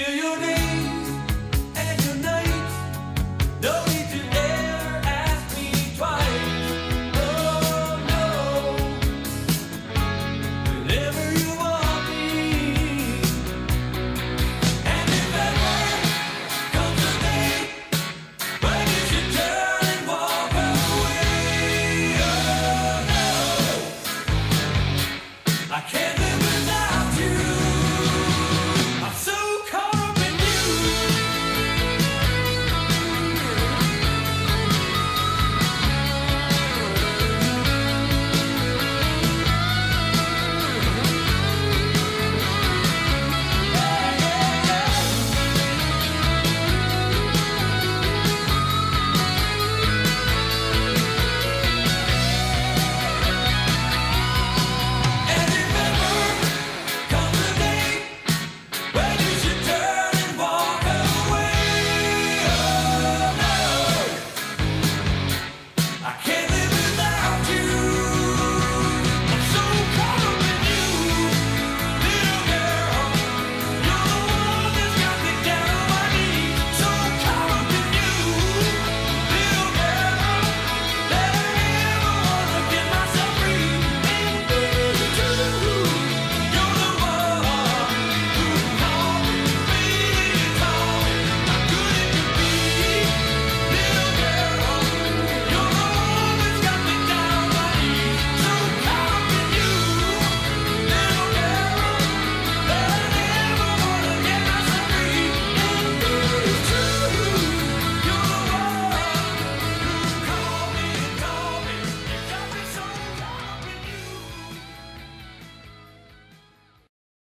Feel you need?